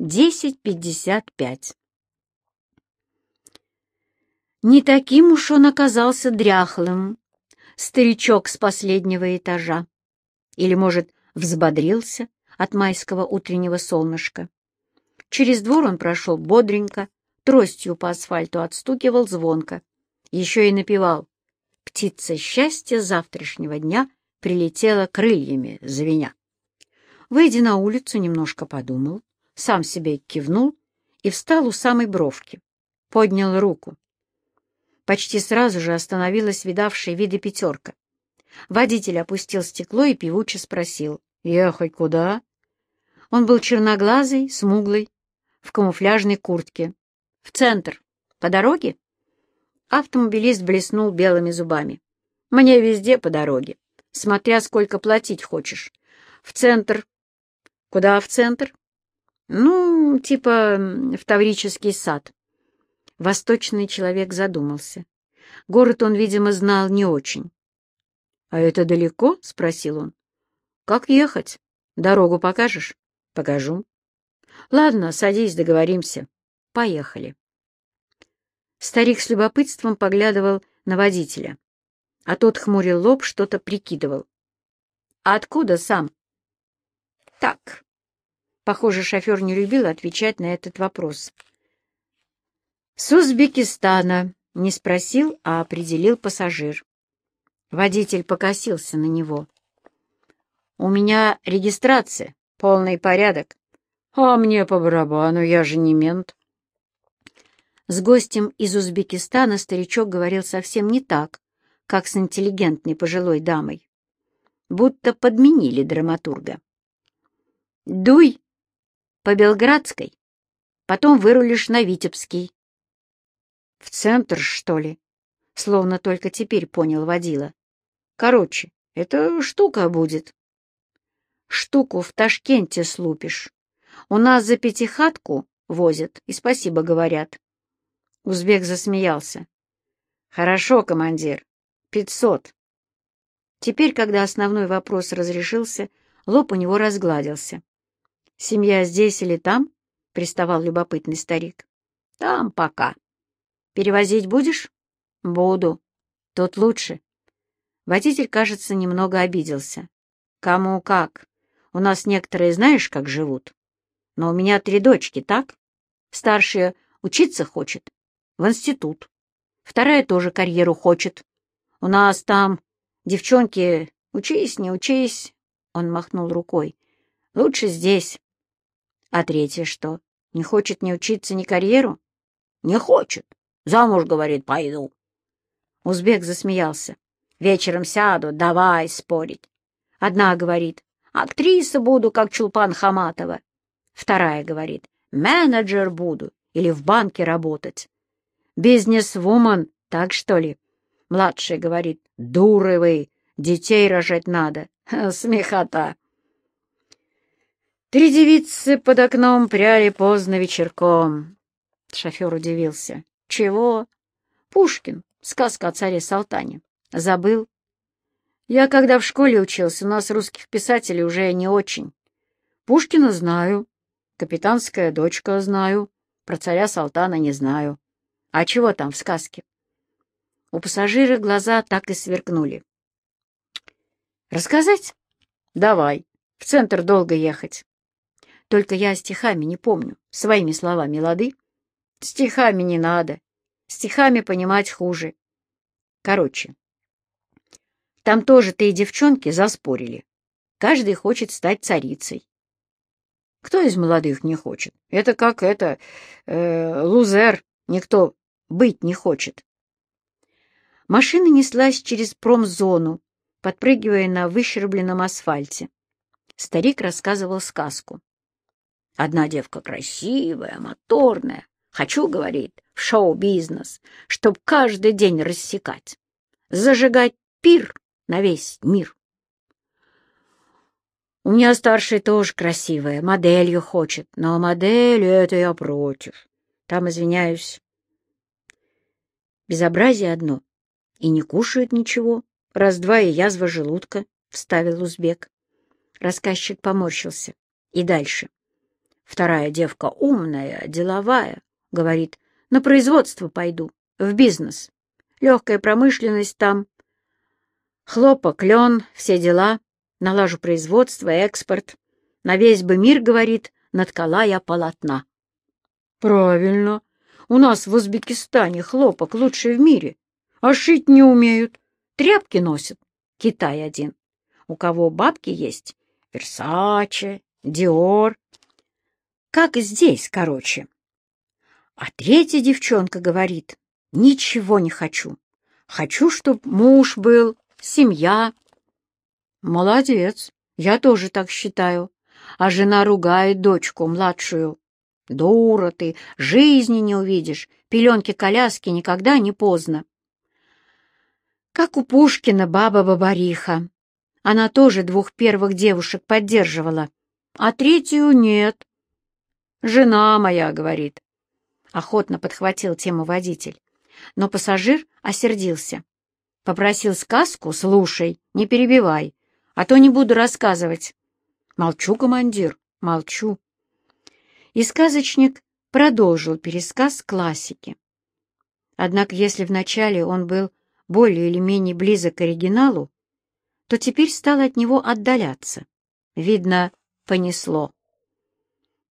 10.55. Не таким уж он оказался дряхлым, старичок с последнего этажа. Или, может, взбодрился от майского утреннего солнышка. Через двор он прошел бодренько, тростью по асфальту отстукивал звонко. Еще и напевал «Птица счастья завтрашнего дня прилетела крыльями, звеня». Выйдя на улицу, немножко подумал, сам себе кивнул и встал у самой бровки. Поднял руку. Почти сразу же остановилась видавшая виды пятерка. Водитель опустил стекло и певуче спросил. «Ехать куда?» Он был черноглазый, смуглый, в камуфляжной куртке. «В центр. По дороге?» Автомобилист блеснул белыми зубами. «Мне везде по дороге, смотря сколько платить хочешь. В центр. Куда в центр?» «Ну, типа в Таврический сад». Восточный человек задумался. Город он, видимо, знал не очень. «А это далеко?» — спросил он. «Как ехать? Дорогу покажешь?» «Покажу». «Ладно, садись, договоримся. Поехали». Старик с любопытством поглядывал на водителя, а тот хмурил лоб, что-то прикидывал. «А откуда сам?» «Так». Похоже, шофер не любил отвечать на этот вопрос. «С Узбекистана», — не спросил, а определил пассажир. Водитель покосился на него. «У меня регистрация, полный порядок. А мне по барабану, я же не мент». С гостем из Узбекистана старичок говорил совсем не так, как с интеллигентной пожилой дамой. Будто подменили драматурга. «Дуй по Белградской, потом вырулишь на Витебский». «В центр, что ли?» Словно только теперь понял водила. Короче, это штука будет. Штуку в Ташкенте слупишь. У нас за пятихатку возят и спасибо говорят. Узбек засмеялся. Хорошо, командир. Пятьсот. Теперь, когда основной вопрос разрешился, лоб у него разгладился. «Семья здесь или там?» — приставал любопытный старик. «Там пока. Перевозить будешь?» «Буду. Тут лучше. Водитель, кажется, немного обиделся. «Кому как. У нас некоторые знаешь, как живут? Но у меня три дочки, так? Старшая учиться хочет. В институт. Вторая тоже карьеру хочет. У нас там девчонки учись, не учись». Он махнул рукой. «Лучше здесь». «А третья что? Не хочет ни учиться, ни карьеру?» «Не хочет. Замуж, говорит, пойду». Узбек засмеялся. Вечером сяду, давай спорить. Одна говорит, актриса буду, как Чулпан Хаматова. Вторая говорит, менеджер буду или в банке работать. Бизнес-вумен, так что ли? Младшая говорит, дуры вы, детей рожать надо. Смехота. Три девицы под окном пряли поздно вечерком. Шофер удивился. Чего? Пушкин. Сказка о царе Салтане. Забыл? Я когда в школе учился, у нас русских писателей уже не очень. Пушкина знаю, капитанская дочка знаю, про царя Салтана не знаю. А чего там в сказке? У пассажира глаза так и сверкнули. Рассказать? Давай. В центр долго ехать. Только я стихами не помню, своими словами лады. Стихами не надо. Стихами понимать хуже. Короче, там тоже ты и девчонки заспорили. Каждый хочет стать царицей. Кто из молодых не хочет? Это как это, э, лузер, никто быть не хочет. Машина неслась через промзону, подпрыгивая на выщербленном асфальте. Старик рассказывал сказку. Одна девка красивая, моторная. Хочу, говорит, в шоу-бизнес, чтоб каждый день рассекать. Зажигать пир на весь мир. У меня старшая тоже красивая, моделью хочет, но моделью это я против. Там, извиняюсь, безобразие одно. И не кушают ничего. Раз-два и язва желудка, — вставил узбек. Рассказчик поморщился. И дальше. Вторая девка умная, деловая, говорит, на производство пойду, в бизнес. Легкая промышленность там. Хлопок, лен, все дела. Налажу производство, экспорт. На весь бы мир, говорит, наткала я полотна. Правильно. У нас в Узбекистане хлопок лучший в мире. А шить не умеют. Тряпки носят. Китай один. У кого бабки есть? Версаче, Диор. Как здесь, короче. А третья девчонка говорит, ничего не хочу. Хочу, чтоб муж был, семья. Молодец, я тоже так считаю. А жена ругает дочку, младшую. Дура ты, жизни не увидишь, пеленки-коляски никогда не поздно. Как у Пушкина баба-бабариха. Она тоже двух первых девушек поддерживала, а третью нет. «Жена моя», — говорит. Охотно подхватил тему водитель. Но пассажир осердился. Попросил сказку, слушай, не перебивай, а то не буду рассказывать. Молчу, командир, молчу. И сказочник продолжил пересказ классики. Однако если вначале он был более или менее близок к оригиналу, то теперь стал от него отдаляться. Видно, понесло.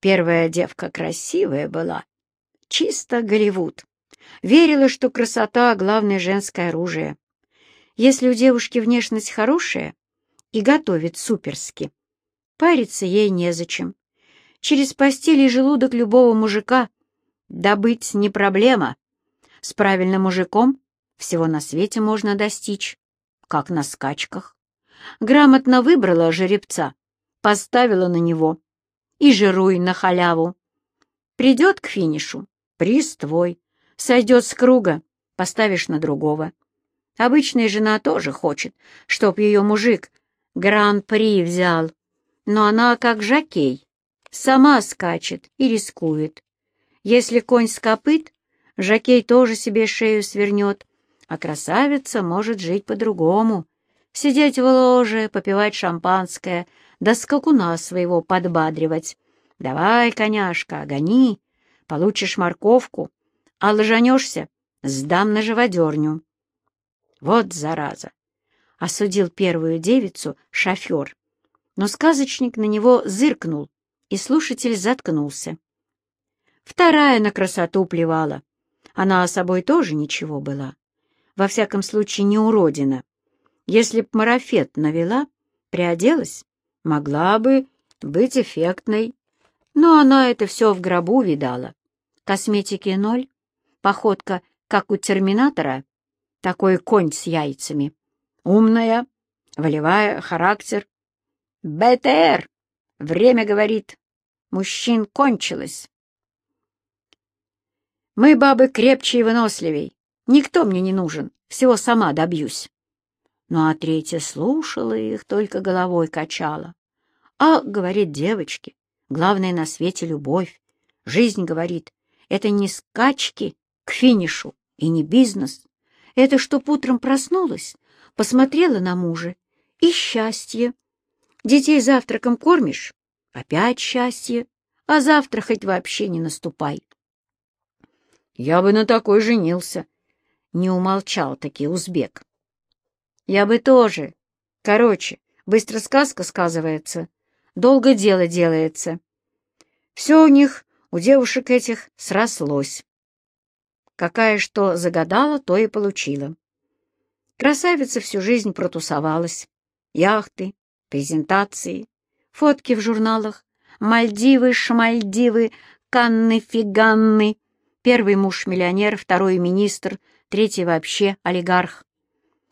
Первая девка красивая была, чисто Голливуд. Верила, что красота — главное женское оружие. Если у девушки внешность хорошая и готовит суперски, париться ей незачем. Через постель и желудок любого мужика добыть не проблема. С правильным мужиком всего на свете можно достичь, как на скачках. Грамотно выбрала жеребца, поставила на него и жируй на халяву. Придет к финишу, приз твой, сойдет с круга, поставишь на другого. Обычная жена тоже хочет, чтоб ее мужик гран-при взял, но она как жакей, сама скачет и рискует. Если конь скопыт, жакей тоже себе шею свернет, а красавица может жить по-другому, сидеть в ложе, попивать шампанское, да скакуна своего подбадривать. Давай, коняшка, гони, получишь морковку, а лжанешься, сдам на живодерню. Вот зараза! — осудил первую девицу шофер. Но сказочник на него зыркнул, и слушатель заткнулся. Вторая на красоту плевала. Она о собой тоже ничего была. Во всяком случае, не уродина. Если б марафет навела, приоделась, могла бы быть эффектной. Но она это все в гробу видала. Косметики ноль, походка, как у терминатора, такой конь с яйцами. Умная, волевая, характер. БТР! Время говорит. Мужчин кончилось. Мы, бабы, крепче и выносливей. Никто мне не нужен, всего сама добьюсь. Ну а третья слушала их, только головой качала. А, говорит девочки, главное на свете любовь. Жизнь, говорит, это не скачки к финишу и не бизнес. Это чтоб утром проснулась, посмотрела на мужа, и счастье. Детей завтраком кормишь, опять счастье, а завтра хоть вообще не наступай. Я бы на такой женился, не умолчал таки узбек. Я бы тоже. Короче, быстро сказка сказывается, долго дело делается. Все у них, у девушек этих, срослось. Какая что загадала, то и получила. Красавица всю жизнь протусовалась. Яхты, презентации, фотки в журналах, Мальдивы, Шмальдивы, Канны-фиганны. Первый муж миллионер, второй министр, третий вообще олигарх.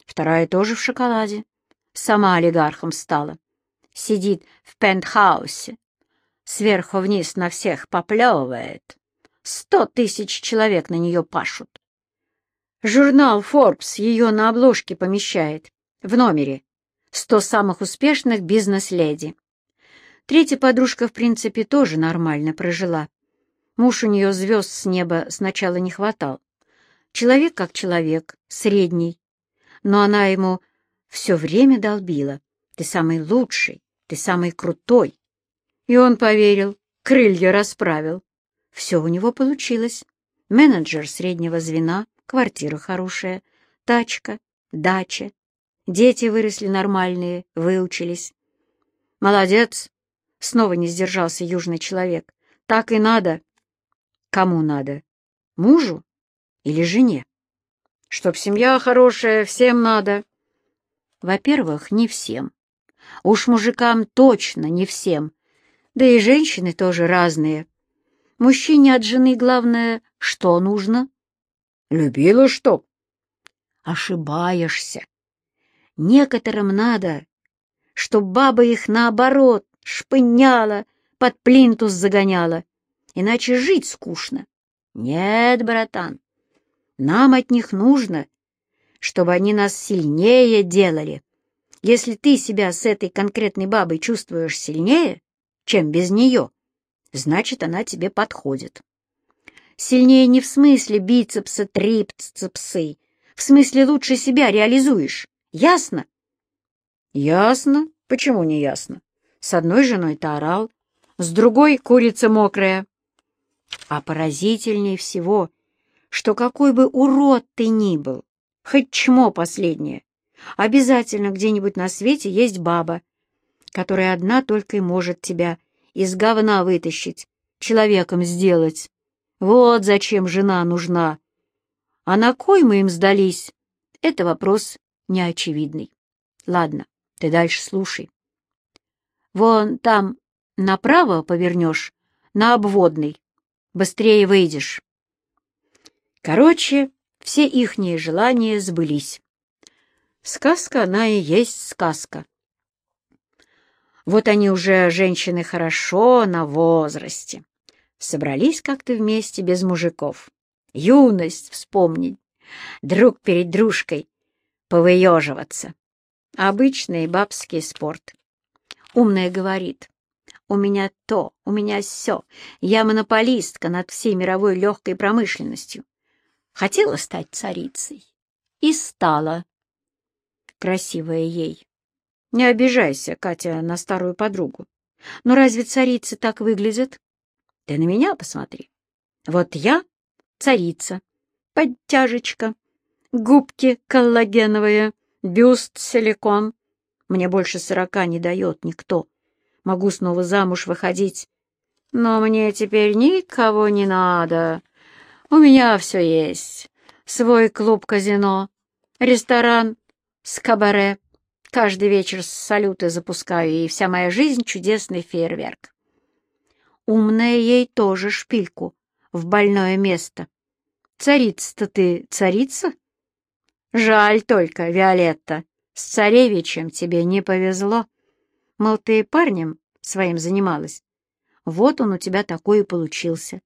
Вторая тоже в шоколаде. Сама олигархом стала. Сидит в пентхаусе. Сверху вниз на всех поплевывает. Сто тысяч человек на нее пашут. Журнал Forbes ее на обложке помещает. В номере. Сто самых успешных бизнес-леди. Третья подружка, в принципе, тоже нормально прожила. Муж у нее звезд с неба сначала не хватал. Человек как человек, средний, но она ему все время долбила. «Ты самый лучший, ты самый крутой». И он поверил, крылья расправил. Все у него получилось. Менеджер среднего звена, квартира хорошая, тачка, дача. Дети выросли нормальные, выучились. Молодец, снова не сдержался южный человек. Так и надо. Кому надо? Мужу или жене? Чтоб семья хорошая, всем надо. Во-первых, не всем. Уж мужикам точно не всем. Да и женщины тоже разные. Мужчине от жены главное, что нужно? Любила что? Ошибаешься. Некоторым надо, чтоб баба их наоборот шпыняла, под плинтус загоняла, иначе жить скучно. Нет, братан, нам от них нужно, чтобы они нас сильнее делали. Если ты себя с этой конкретной бабой чувствуешь сильнее, чем без нее, значит, она тебе подходит. Сильнее не в смысле бицепса, трицепсы, в смысле лучше себя реализуешь. Ясно? Ясно. Почему не ясно? С одной женой ты орал, с другой — курица мокрая. А поразительнее всего, что какой бы урод ты ни был, хоть чмо последнее, обязательно где-нибудь на свете есть баба, которая одна только и может тебя из говна вытащить, человеком сделать. Вот зачем жена нужна. А на кой мы им сдались? Это вопрос неочевидный. Ладно, ты дальше слушай. Вон там направо повернешь, на обводный. Быстрее выйдешь. Короче, все ихние желания сбылись. Сказка она и есть сказка. Вот они уже, женщины, хорошо на возрасте. Собрались как-то вместе без мужиков. Юность вспомнить, друг перед дружкой повыеживаться. Обычный бабский спорт. Умная говорит, у меня то, у меня все. Я монополистка над всей мировой легкой промышленностью. Хотела стать царицей. И стала. Красивая ей. Не обижайся, Катя, на старую подругу. Но разве царицы так выглядят? Ты на меня посмотри. Вот я царица, подтяжечка, губки коллагеновые, бюст силикон. Мне больше сорока не дает никто. Могу снова замуж выходить. Но мне теперь никого не надо. У меня все есть. Свой клуб-казино, ресторан с кабаре. Каждый вечер салюты запускаю, и вся моя жизнь — чудесный фейерверк. Умная ей тоже шпильку в больное место. Царица-то ты царица? Жаль только, Виолетта, с царевичем тебе не повезло. Мол, ты парнем своим занималась. Вот он у тебя такой и получился.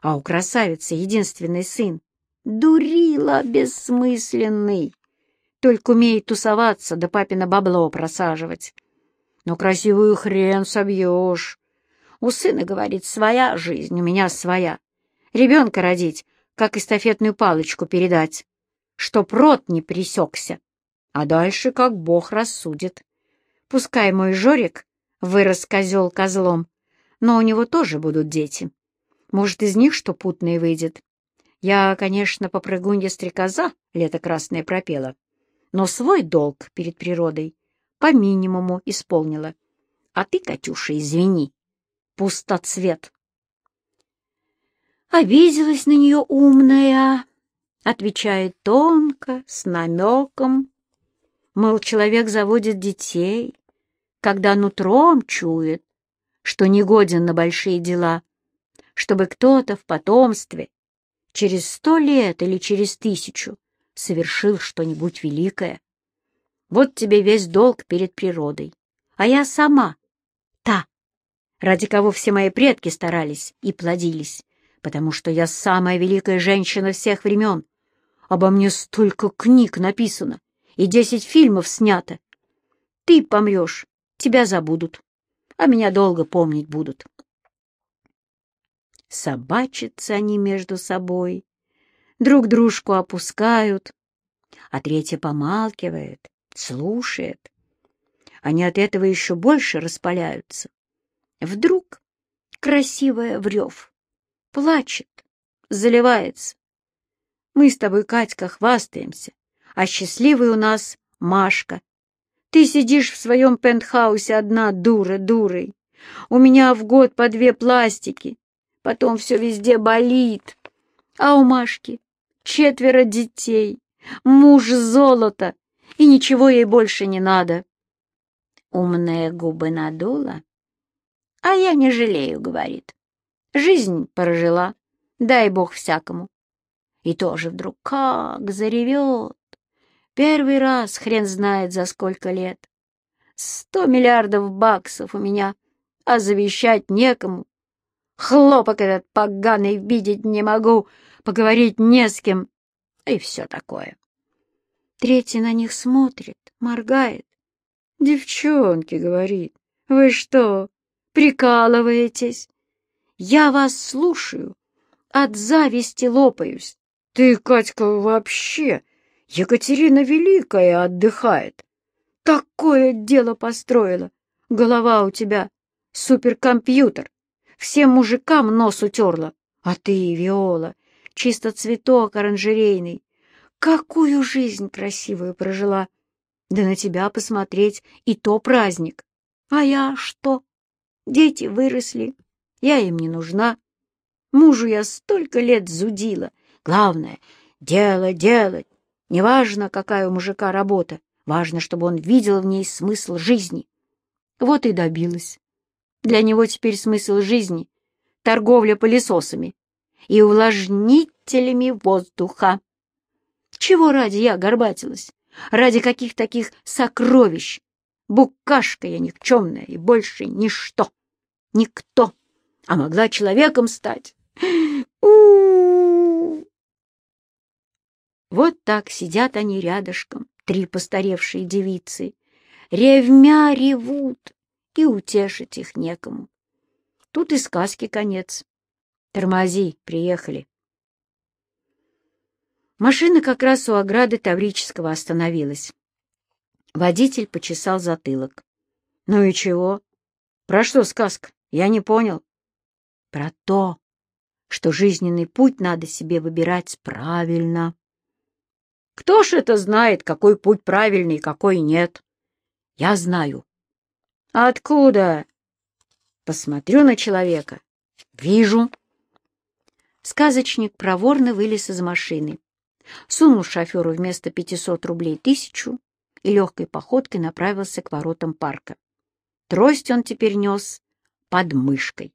А у красавицы единственный сын. Дурила бессмысленный. Только умеет тусоваться, да папина бабло просаживать. Но красивую хрен собьешь. У сына, говорит, своя жизнь, у меня своя. Ребенка родить, как эстафетную палочку передать, чтоб рот не пресекся. А дальше как бог рассудит. Пускай мой Жорик вырос козел козлом, но у него тоже будут дети. Может, из них что путное выйдет. Я, конечно, попрыгунья-стрекоза лето красное пропела, но свой долг перед природой по минимуму исполнила. А ты, Катюша, извини, пустоцвет. Обиделась на нее умная, отвечает тонко, с намеком. Мол, человек заводит детей, когда нутром чует, что не годен на большие дела, чтобы кто-то в потомстве через сто лет или через тысячу совершил что-нибудь великое. Вот тебе весь долг перед природой. А я сама, та, ради кого все мои предки старались и плодились, потому что я самая великая женщина всех времен. Обо мне столько книг написано и десять фильмов снято. Ты помрешь, тебя забудут, а меня долго помнить будут. Собачатся они между собой, друг дружку опускают, а третья помалкивает, слушает. Они от этого еще больше распаляются. Вдруг красивая в рев. Плачет, заливается. Мы с тобой, Катька, хвастаемся, а счастливый у нас Машка. Ты сидишь в своем пентхаусе одна дура дурой. У меня в год по две пластики, потом все везде болит. А у Машки четверо детей, муж золото, и ничего ей больше не надо. Умные губы надула. А я не жалею, говорит. Жизнь прожила, дай бог всякому. И тоже вдруг как заревет. Первый раз хрен знает за сколько лет. Сто миллиардов баксов у меня, а завещать некому. Хлопок этот поганый видеть не могу, поговорить не с кем, и все такое. Третий на них смотрит, моргает. «Девчонки», — говорит, — «вы что, прикалываетесь? Я вас слушаю, от зависти лопаюсь. Ты, Катька, вообще, Екатерина Великая отдыхает. Такое дело построила. Голова у тебя суперкомпьютер. Всем мужикам нос утерла. А ты, Виола, чисто цветок оранжерейный. Какую жизнь красивую прожила! Да на тебя посмотреть и то праздник. А я что? Дети выросли, я им не нужна. Мужу я столько лет зудила. Главное — дело делать. Неважно, какая у мужика работа, важно, чтобы он видел в ней смысл жизни. Вот и добилась. Для него теперь смысл жизни — торговля пылесосами и увлажнителями воздуха. Чего ради я горбатилась? Ради каких таких сокровищ? Букашка я никчемная и больше ничто. Никто. А могла человеком стать. у, Вот так сидят они рядышком, три постаревшие девицы. Ревмя ревут, и утешить их некому. Тут и сказки конец. Тормози, приехали. Машина как раз у ограды Таврического остановилась. Водитель почесал затылок. «Ну и чего? Про что сказка? Я не понял». «Про то, что жизненный путь надо себе выбирать правильно». «Кто ж это знает, какой путь правильный, какой нет?» «Я знаю». «Откуда?» «Посмотрю на человека. Вижу». Сказочник проворно вылез из машины сунул шоферу вместо 500 рублей тысячу и легкой походкой направился к воротам парка. Трость он теперь нес под мышкой.